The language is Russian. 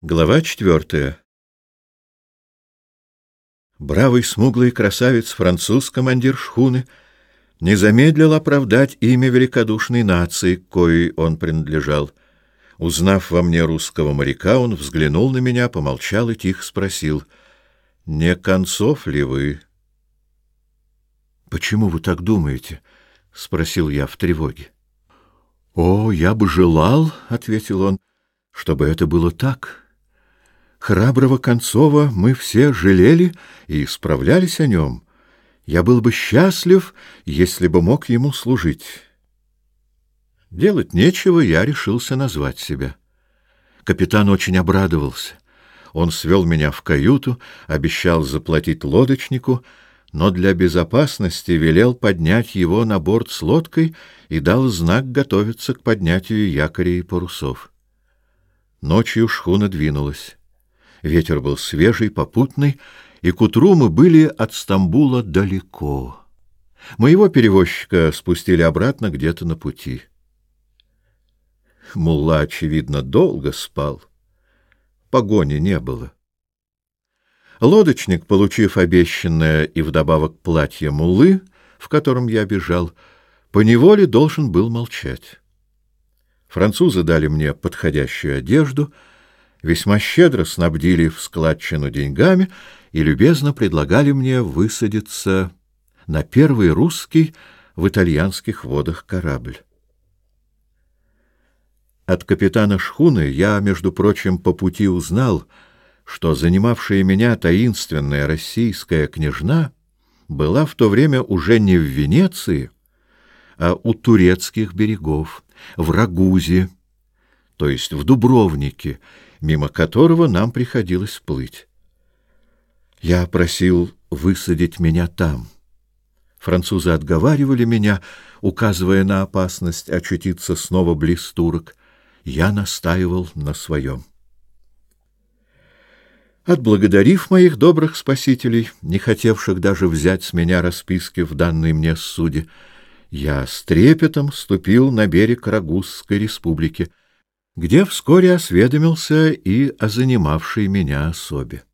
Глава четвертая. Бравый смуглый красавец-француз, командир шхуны, не замедлил оправдать имя великодушной нации, к коей он принадлежал. Узнав во мне русского моряка, он взглянул на меня, помолчал и тихо спросил, «Не концов ли вы?» «Почему вы так думаете?» — спросил я в тревоге. «О, я бы желал», — ответил он, — «чтобы это было так». Храброго Концова мы все жалели и справлялись о нем. Я был бы счастлив, если бы мог ему служить. Делать нечего, я решился назвать себя. Капитан очень обрадовался. Он свел меня в каюту, обещал заплатить лодочнику, но для безопасности велел поднять его на борт с лодкой и дал знак готовиться к поднятию якорей и парусов. Ночью шхуна двинулась. Ветер был свежий, попутный, и к утру мы были от Стамбула далеко. Моего перевозчика спустили обратно где-то на пути. Мулла, очевидно, долго спал. Погони не было. Лодочник, получив обещанное и вдобавок платье муллы, в котором я бежал, поневоле должен был молчать. Французы дали мне подходящую одежду — весьма щедро снабдили в складчину деньгами и любезно предлагали мне высадиться на первый русский в итальянских водах корабль. От капитана шхуны я, между прочим, по пути узнал, что занимавшая меня таинственная российская княжна была в то время уже не в Венеции, а у турецких берегов, в Рагузе, то есть в Дубровнике, мимо которого нам приходилось плыть. Я просил высадить меня там. Французы отговаривали меня, указывая на опасность очутиться снова близ турок. Я настаивал на своем. Отблагодарив моих добрых спасителей, не хотевших даже взять с меня расписки в данной мне суде, я с трепетом ступил на берег Рагузской республики — где вскоре осведомился и о занимавшей меня особе.